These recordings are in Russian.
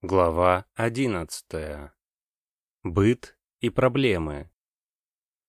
Глава 11. Быт и проблемы.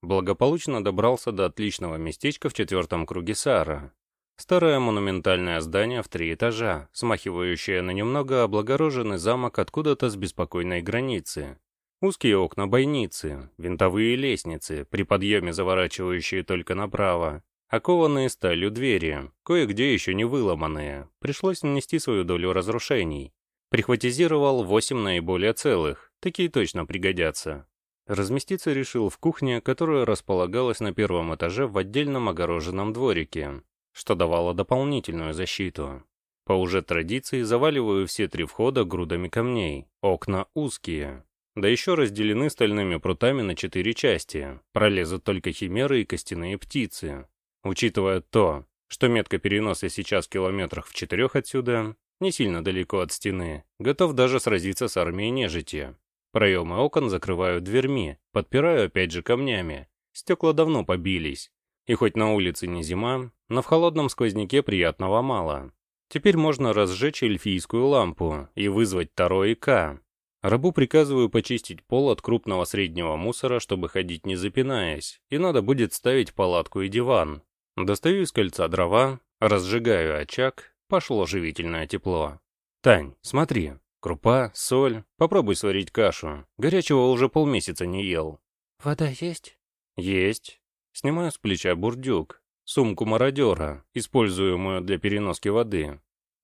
Благополучно добрался до отличного местечка в четвертом круге Сара. Старое монументальное здание в три этажа, смахивающее на немного облагороженный замок откуда-то с беспокойной границы. Узкие окна бойницы, винтовые лестницы, при подъеме заворачивающие только направо, окованные сталью двери, кое-где еще не выломанные, пришлось нанести свою долю разрушений. Прихватизировал восемь наиболее целых, такие точно пригодятся. Разместиться решил в кухне, которая располагалась на первом этаже в отдельном огороженном дворике, что давало дополнительную защиту. По уже традиции заваливаю все три входа грудами камней, окна узкие. Да еще разделены стальными прутами на четыре части, пролезут только химеры и костяные птицы. Учитывая то, что метка переноса сейчас в километрах в четырех отсюда, не сильно далеко от стены, готов даже сразиться с армией нежити. Проемы окон закрываю дверьми, подпираю опять же камнями. Стекла давно побились. И хоть на улице не зима, но в холодном сквозняке приятного мало. Теперь можно разжечь эльфийскую лампу и вызвать Таро и К. Рабу приказываю почистить пол от крупного среднего мусора, чтобы ходить не запинаясь, и надо будет ставить палатку и диван. Достаю из кольца дрова, разжигаю очаг Пошло живительное тепло. «Тань, смотри, крупа, соль, попробуй сварить кашу. Горячего уже полмесяца не ел». «Вода есть?» «Есть». Снимаю с плеча бурдюк, сумку мародера, используемую для переноски воды.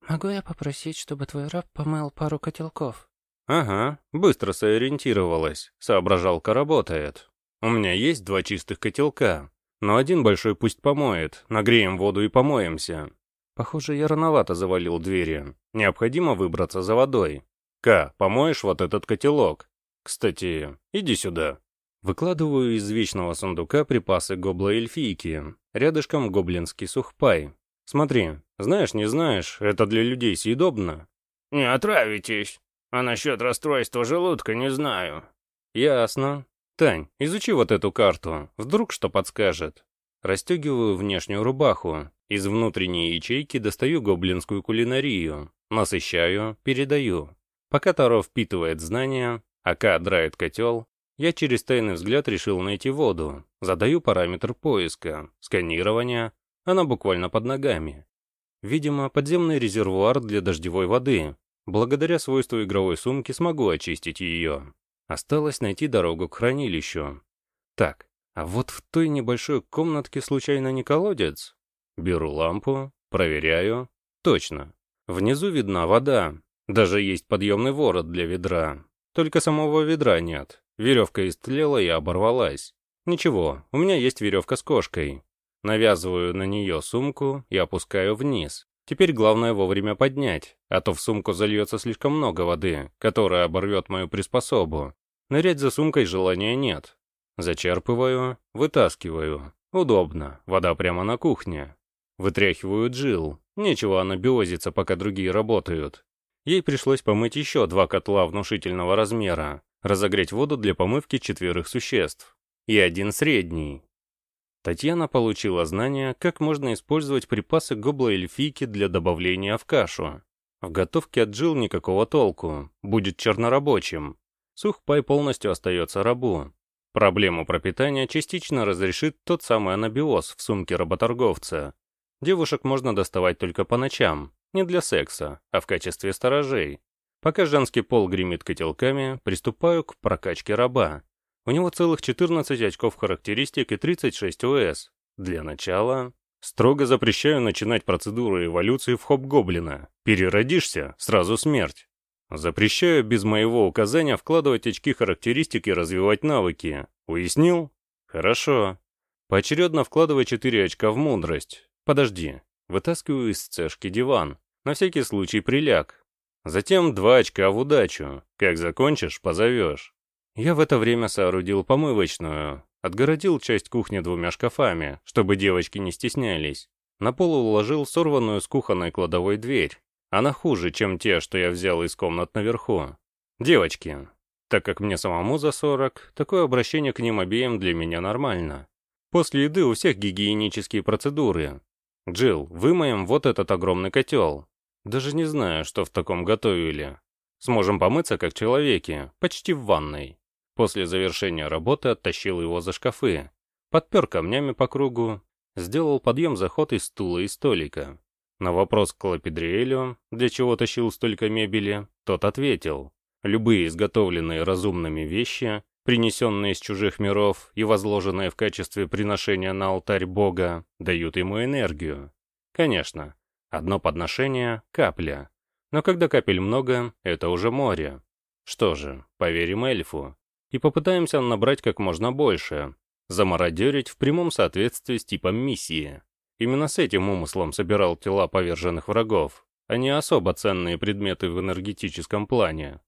«Могу я попросить, чтобы твой раб помыл пару котелков?» «Ага, быстро сориентировалась. Соображалка работает. У меня есть два чистых котелка, но один большой пусть помоет, нагреем воду и помоемся. Похоже, я рановато завалил двери. Необходимо выбраться за водой. Ка, помоешь вот этот котелок? Кстати, иди сюда. Выкладываю из вечного сундука припасы гобла-эльфийки. Рядышком гоблинский сухпай. Смотри, знаешь, не знаешь, это для людей съедобно. Не отравитесь. А насчет расстройства желудка не знаю. Ясно. Тань, изучи вот эту карту. Вдруг что подскажет. Растегиваю внешнюю рубаху, из внутренней ячейки достаю гоблинскую кулинарию, насыщаю, передаю. Пока Таро впитывает знания, Ака драет котел, я через тайный взгляд решил найти воду. Задаю параметр поиска, сканирования, она буквально под ногами. Видимо, подземный резервуар для дождевой воды. Благодаря свойству игровой сумки смогу очистить ее. Осталось найти дорогу к хранилищу. Так, а вот в той небольшой комнатке случайно не колодец? Беру лампу, проверяю. Точно. Внизу видна вода. Даже есть подъемный ворот для ведра. Только самого ведра нет. Веревка истлела и оборвалась. Ничего, у меня есть веревка с кошкой. Навязываю на нее сумку и опускаю вниз. Теперь главное вовремя поднять, а то в сумку зальется слишком много воды, которая оборвет мою приспособу. Нырять за сумкой желания нет. Зачерпываю, вытаскиваю. Удобно, вода прямо на кухне. Вытряхиваю Джил. Нечего она биозиться, пока другие работают. Ей пришлось помыть еще два котла внушительного размера, разогреть воду для помывки четверых существ. И один средний. Татьяна получила знания, как можно использовать припасы гобла-эльфийки для добавления в кашу. В готовке от Джил никакого толку, будет чернорабочим. Сухпай полностью остается рабу. Проблему пропитания частично разрешит тот самый анабиоз в сумке работорговца, Девушек можно доставать только по ночам, не для секса, а в качестве сторожей. Пока женский пол гремит котелками, приступаю к прокачке раба. У него целых 14 очков характеристик и 36 ОС. Для начала... Строго запрещаю начинать процедуру эволюции в хоп-гоблина. Переродишься, сразу смерть. Запрещаю без моего указания вкладывать очки характеристик и развивать навыки. Уяснил? Хорошо. Поочередно вкладывай 4 очка в мудрость. Подожди. Вытаскиваю из цешки диван. На всякий случай приляг. Затем два очка в удачу. Как закончишь, позовешь. Я в это время соорудил помывочную. Отгородил часть кухни двумя шкафами, чтобы девочки не стеснялись. На пол уложил сорванную с кухонной кладовой дверь. Она хуже, чем те, что я взял из комнат наверху. Девочки. Так как мне самому за 40, такое обращение к ним обеим для меня нормально. После еды у всех гигиенические процедуры, «Джилл, вымоем вот этот огромный котел. Даже не знаю, что в таком готовили. Сможем помыться, как человеки, почти в ванной. После завершения работы оттащил его за шкафы, подпер камнями по кругу, сделал подъем-заход из стула и столика. На вопрос к Лапидриэлю, для чего тащил столько мебели, тот ответил. Любые изготовленные разумными вещи, принесенные из чужих миров и возложенные в качестве приношения на алтарь Бога, дают ему энергию. Конечно, одно подношение — капля. Но когда капель много, это уже море. Что же, поверим эльфу. И попытаемся набрать как можно больше. Замародерить в прямом соответствии с типом миссии. Именно с этим умыслом собирал тела поверженных врагов, а не особо ценные предметы в энергетическом плане.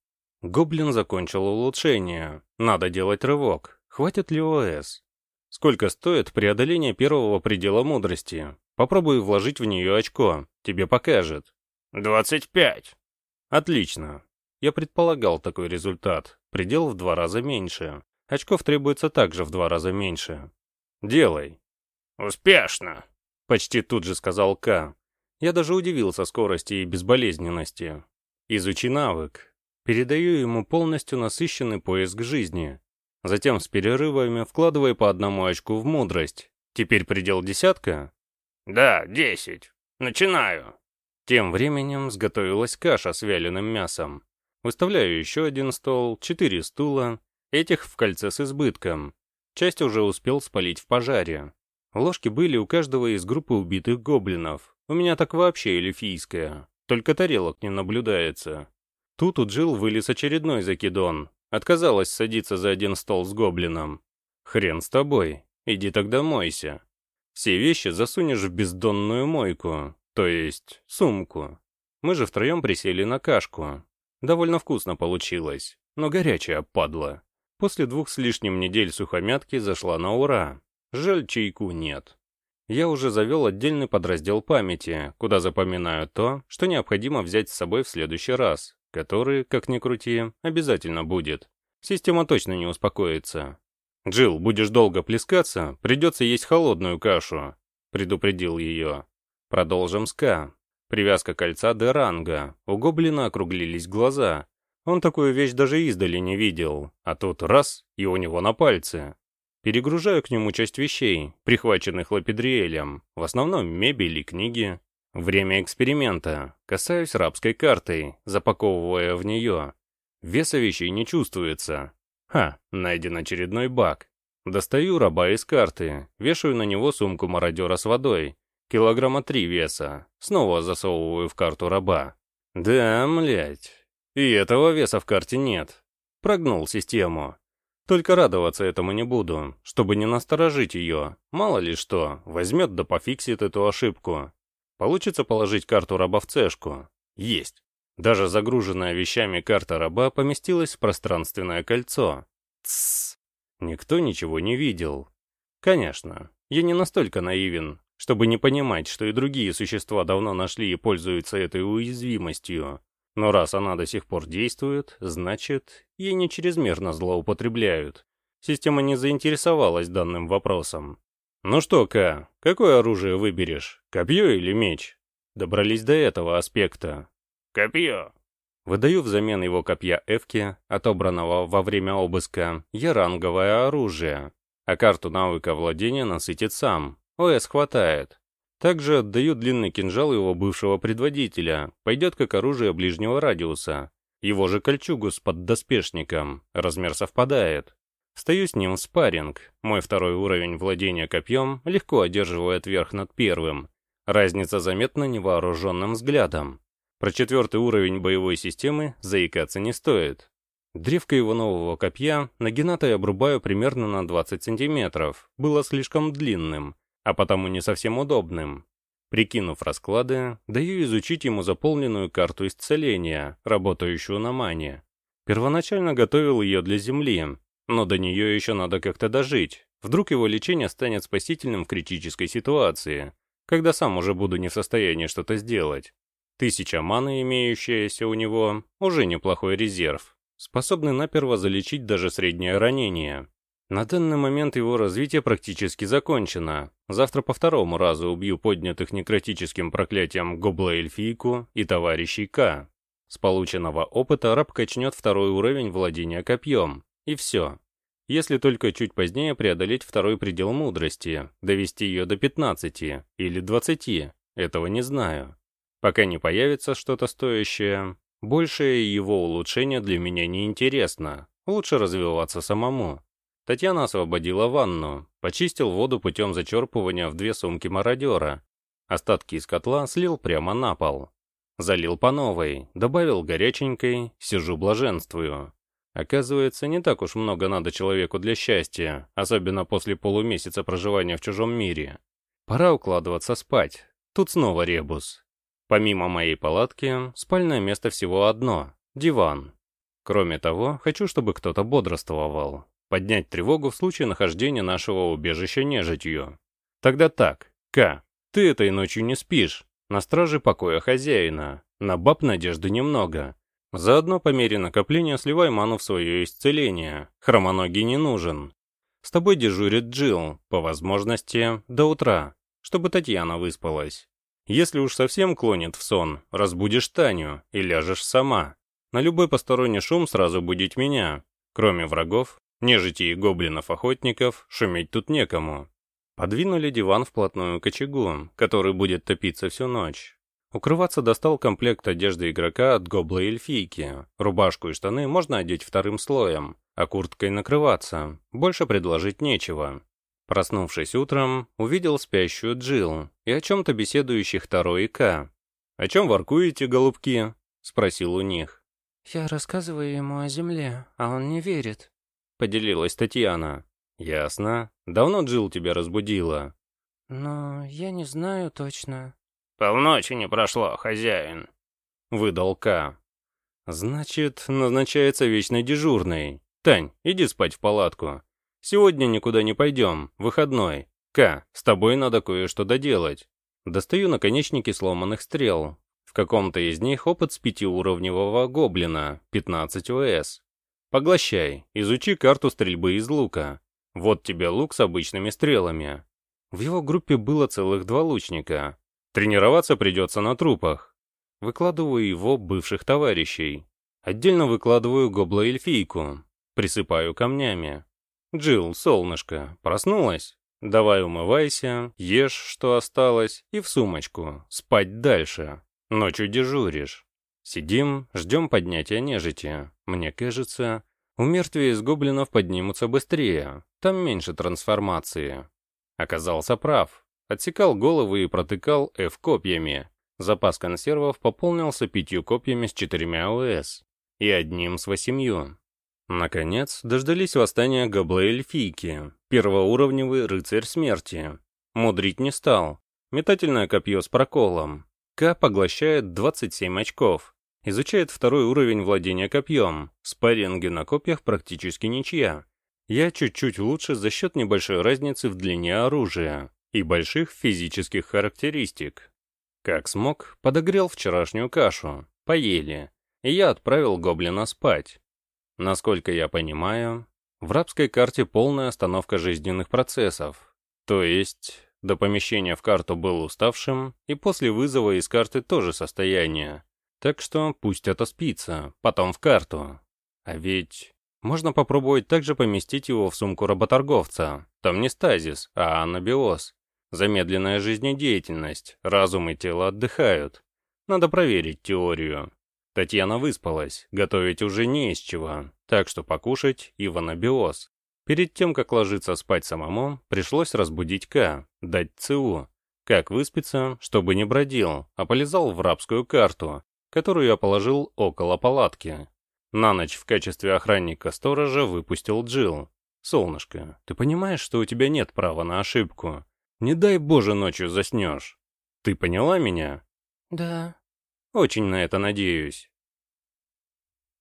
Гоблин закончил улучшение. Надо делать рывок. Хватит ли ОС? Сколько стоит преодоление первого предела мудрости? Попробуй вложить в нее очко. Тебе покажет. «Двадцать пять». Отлично. Я предполагал такой результат. Предел в два раза меньше. Очков требуется также в два раза меньше. Делай. «Успешно», Почти тут же сказал К. Я даже удивился скорости и безболезненности. Изучи навык. Передаю ему полностью насыщенный поиск жизни. Затем с перерывами вкладывай по одному очку в мудрость. Теперь предел десятка? «Да, десять. Начинаю». Тем временем сготовилась каша с вяленым мясом. Выставляю еще один стол, четыре стула, этих в кольце с избытком. Часть уже успел спалить в пожаре. Ложки были у каждого из группы убитых гоблинов. У меня так вообще эльфийская. Только тарелок не наблюдается. Тут у Джилл вылез очередной закидон. Отказалась садиться за один стол с гоблином. Хрен с тобой. Иди тогда мойся. Все вещи засунешь в бездонную мойку, то есть сумку. Мы же втроем присели на кашку. Довольно вкусно получилось, но горячая падла. После двух с лишним недель сухомятки зашла на ура. Жаль, чайку нет. Я уже завел отдельный подраздел памяти, куда запоминаю то, что необходимо взять с собой в следующий раз, который, как ни крути, обязательно будет. Система точно не успокоится. «Джилл, будешь долго плескаться, придется есть холодную кашу», — предупредил ее. Продолжим с К. Привязка кольца до ранга. У гоблина округлились глаза. Он такую вещь даже издали не видел, а тут раз, и у него на пальце. Перегружаю к нему часть вещей, прихваченных Лапидриэлем, в основном мебель и книги. Время эксперимента. Касаюсь рабской картой, запаковывая в нее. Веса вещей не чувствуется. Ха, найден очередной баг. Достаю раба из карты, вешаю на него сумку мародера с водой. Килограмма три веса. Снова засовываю в карту раба. Да, млять. И этого веса в карте нет. Прогнул систему. Только радоваться этому не буду, чтобы не насторожить ее. Мало ли что, возьмет да пофиксит эту ошибку. Получится положить карту раба в цешку. Есть. Даже загруженная вещами карта раба поместилась в пространственное кольцо. Тссс. Никто ничего не видел. Конечно, я не настолько наивен, чтобы не понимать, что и другие существа давно нашли и пользуются этой уязвимостью. Но раз она до сих пор действует, значит, ей не чрезмерно злоупотребляют. Система не заинтересовалась данным вопросом. «Ну что, К, какое оружие выберешь? Копье или меч?» Добрались до этого аспекта. «Копье». Выдаю взамен его копья Эвки, отобранного во время обыска, я ранговое оружие, а карту навыка владения насытит сам. ОС хватает. Также отдаю длинный кинжал его бывшего предводителя, пойдет как оружие ближнего радиуса. Его же кольчугу с поддоспешником, размер совпадает. Стою с ним в спарринг, мой второй уровень владения копьем легко одерживает верх над первым. Разница заметна невооруженным взглядом. Про четвертый уровень боевой системы заикаться не стоит. Древко его нового копья нагинатой обрубаю примерно на 20 сантиметров, было слишком длинным, а потому не совсем удобным. Прикинув расклады, даю изучить ему заполненную карту исцеления, работающую на мане. Первоначально готовил ее для Земли, но до нее еще надо как-то дожить. Вдруг его лечение станет спасительным в критической ситуации, когда сам уже буду не в состоянии что-то сделать. Тысяча маны, имеющаяся у него, уже неплохой резерв, способный наперво залечить даже среднее ранение. На данный момент его развитие практически закончено. Завтра по второму разу убью поднятых некротическим проклятием гобла-эльфийку и товарищей К. С полученного опыта раб качнет второй уровень владения копьем, и все. Если только чуть позднее преодолеть второй предел мудрости, довести ее до 15 или 20, этого не знаю. Пока не появится что-то стоящее, большее его улучшение для меня не интересно. Лучше развиваться самому. Татьяна освободила ванну, почистил воду путем зачерпывания в две сумки мародера. Остатки из котла слил прямо на пол. Залил по новой, добавил горяченькой, сижу блаженствую. Оказывается, не так уж много надо человеку для счастья, особенно после полумесяца проживания в чужом мире. Пора укладываться спать. Тут снова ребус. Помимо моей палатки, спальное место всего одно — диван. Кроме того, хочу, чтобы кто-то бодрствовал. Поднять тревогу в случае нахождения нашего убежища нежитью. Тогда так, К, ты этой ночью не спишь. На страже покоя хозяина. На баб надежды немного. Заодно по мере накопления сливай ману в свое исцеление. Хромоногий не нужен. С тобой дежурит Джилл, по возможности, до утра, чтобы Татьяна выспалась. Если уж совсем клонит в сон, разбудишь Таню и ляжешь сама. На любой посторонний шум сразу будить меня. Кроме врагов, нежити и гоблинов-охотников, шуметь тут некому. Подвинули диван вплотную к очагу, который будет топиться всю ночь. Укрываться достал комплект одежды игрока от гобла эльфийки. Рубашку и штаны можно одеть вторым слоем, а курткой накрываться. Больше предложить нечего. Проснувшись утром, увидел спящую Джил и о чем-то беседующих Таро и Ка. «О чем воркуете, голубки?» — спросил у них. «Я рассказываю ему о земле, а он не верит», — поделилась Татьяна. «Ясно. Давно Джил тебя разбудила?» «Но я не знаю точно». «Полночи не прошло, хозяин», — выдал Ка. «Значит, назначается вечной дежурной. Тань, иди спать в палатку. Сегодня никуда не пойдем, выходной. Ка, с тобой надо кое-что доделать». Достаю наконечники сломанных стрел. В каком-то из них опыт с пятиуровневого гоблина, 15 ОС. Поглощай, изучи карту стрельбы из лука. Вот тебе лук с обычными стрелами. В его группе было целых два лучника. Тренироваться придется на трупах. Выкладываю его бывших товарищей. Отдельно выкладываю гобла-эльфийку. Присыпаю камнями. Джилл, солнышко, проснулась? Давай умывайся, ешь, что осталось, и в сумочку. Спать дальше. Ночью дежуришь. Сидим, ждем поднятия нежити. Мне кажется, у мертвия из гоблинов поднимутся быстрее, там меньше трансформации. Оказался прав. Отсекал головы и протыкал F копьями. Запас консервов пополнился пятью копьями с четырьмя ОС и одним с восемью. Наконец, дождались восстания Габла-эльфийки, первоуровневый рыцарь смерти. Мудрить не стал. Метательное копье с проколом. К поглощает 27 очков, Изучает второй уровень владения копьем. Спарринги на копьях практически ничья. Я чуть-чуть лучше за счет небольшой разницы в длине оружия и больших физических характеристик. Как смог, подогрел вчерашнюю кашу, поели, и я отправил гоблина спать. Насколько я понимаю, в рабской карте полная остановка жизненных процессов. То есть, до помещения в карту был уставшим, и после вызова из карты тоже состояние. Так что пусть это спится, потом в карту. А ведь можно попробовать также поместить его в сумку работорговца. Там не стазис, а анабиоз. Замедленная жизнедеятельность, разум и тело отдыхают. Надо проверить теорию. Татьяна выспалась, готовить уже не из чего, так что покушать и в анабиоз. Перед тем, как ложиться спать самому, пришлось разбудить К, дать ЦУ. Как выспится, чтобы не бродил, а полезал в рабскую карту, которую я положил около палатки. На ночь в качестве охранника-сторожа выпустил Джил. «Солнышко, ты понимаешь, что у тебя нет права на ошибку? Не дай боже ночью заснешь. Ты поняла меня?» «Да». «Очень на это надеюсь.